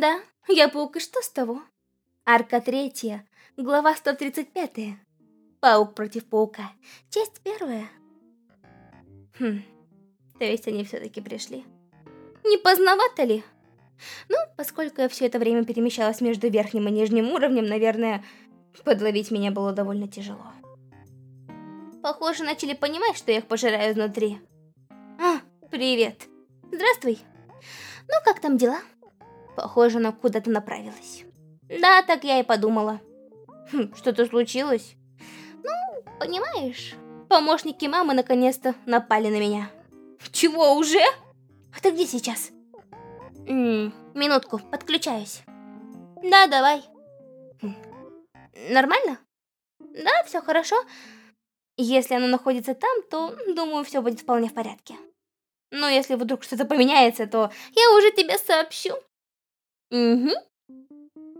Да, я паук, и что с того? Арка третья, глава 135. Паук против паука. Часть первая. Хм, то есть они все-таки пришли. Не поздновато ли? Ну, поскольку я все это время перемещалась между верхним и нижним уровнем, наверное, подловить меня было довольно тяжело. Похоже, начали понимать, что я их пожираю изнутри. А, привет. Здравствуй. Ну, как там дела? Похоже, она куда-то направилась. Да, так я и подумала. Хм, Что-то случилось? Ну, понимаешь, помощники мамы наконец-то напали на меня. Чего, уже? А ты где сейчас? М -м, минутку, подключаюсь. Да, давай. Хм, Нормально? Да, все хорошо. Если она находится там, то, думаю, все будет вполне в порядке. Но если вдруг что-то поменяется, то я уже тебе сообщу. Угу.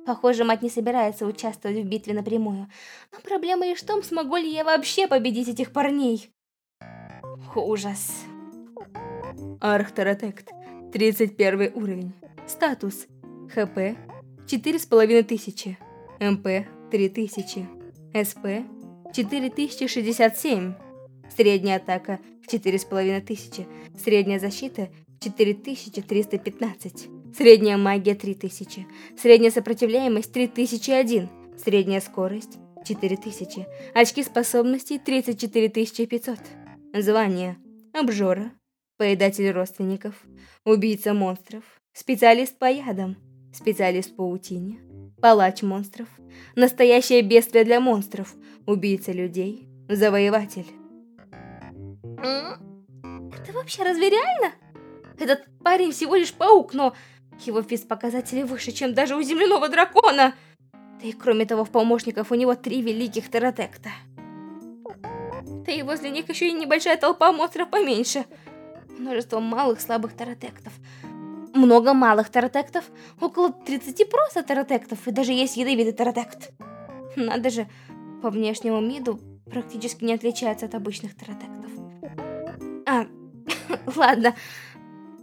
Похоже, мать не собирается участвовать в битве напрямую. Но проблема лишь в том, смогу ли я вообще победить этих парней. Ужас. Архтаратект, 31 уровень. Статус. ХП 4500. МП 3000. СП 4067. Средняя атака 4500. Средняя защита 4315. Средняя магия 3000. Средняя сопротивляемость 3001. Средняя скорость 4000. Очки способностей 34500. Звание. Обжора. Поедатель родственников. Убийца монстров. Специалист по ядам. Специалист по паутине. Палач монстров. Настоящее бедствие для монстров. Убийца людей. Завоеватель. Это вообще разве реально? Этот парень всего лишь паук, но его физпоказатели выше, чем даже у земляного дракона. Да и кроме того, в помощников у него три великих Таратекта. Да и возле них еще и небольшая толпа монстров поменьше. Множество малых слабых Таратектов. Много малых Таратектов, около 30 просто Таратектов, и даже есть ядовитый Таратект. Надо же, по внешнему виду практически не отличается от обычных Таратектов. А, ладно,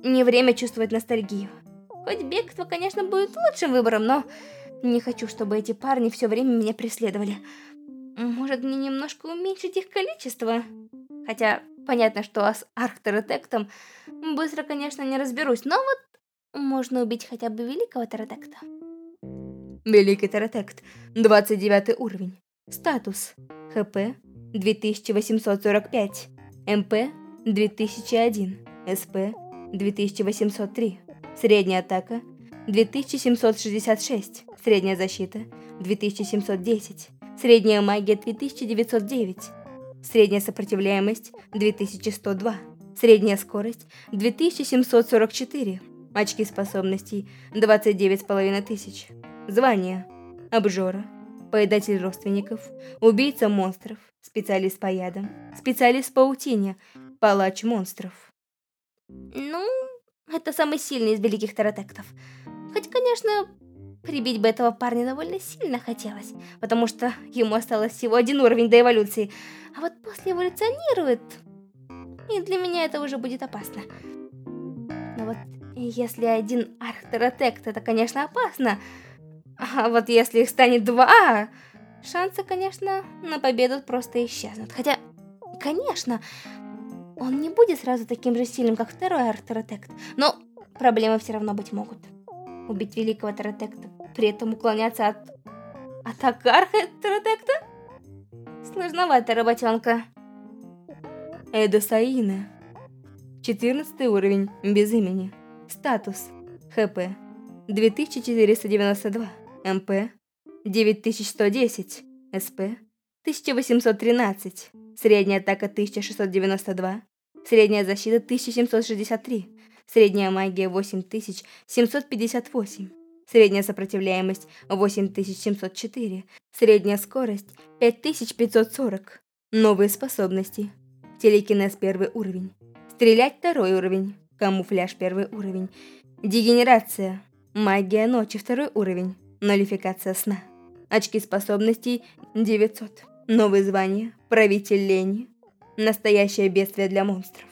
не время чувствовать ностальгию. Хоть бегство, конечно, будет лучшим выбором, но не хочу, чтобы эти парни все время меня преследовали. Может, мне немножко уменьшить их количество? Хотя, понятно, что с Архтеротектом быстро, конечно, не разберусь, но вот можно убить хотя бы Великого Таратекта. Великий Таратект, 29 уровень. Статус. ХП 2845. МП 2001. СП 2803. Средняя атака 2766. Средняя защита 2710. Средняя магия 2909. Средняя сопротивляемость 2102. Средняя скорость 2744. Очки способностей 29500. Звание. Обжора. Поедатель родственников. Убийца монстров. Специалист по ядам. Специалист по паутине. Палач монстров. Ну, это самый сильный из великих таратектов. Хоть, конечно, прибить бы этого парня довольно сильно хотелось, потому что ему осталось всего один уровень до эволюции, а вот после эволюционирует, и для меня это уже будет опасно. Но вот если один архтеротект, это, конечно, опасно, а вот если их станет два, шансы, конечно, на победу просто исчезнут. Хотя, конечно, он не будет сразу таким же сильным, как второй архтеротект, но проблемы все равно быть могут. Убить великого Таратекта, при этом уклоняться от атак архтеротекта? Сложноватая работенка. Эда Саина. 14 уровень, без имени. Статус. ХП. 2492. МП. 9110. СП. 1813. Средняя атака 1692. Средняя защита 1763. Средняя магия 8758. Средняя сопротивляемость 8704. Средняя скорость 5540. Новые способности. Телекинез первый уровень. Стрелять второй уровень. Камуфляж первый уровень. Дегенерация. Магия ночи второй уровень. Нолификация сна. Очки способностей 900. Новые звания. Правитель лени. Настоящее бедствие для монстров.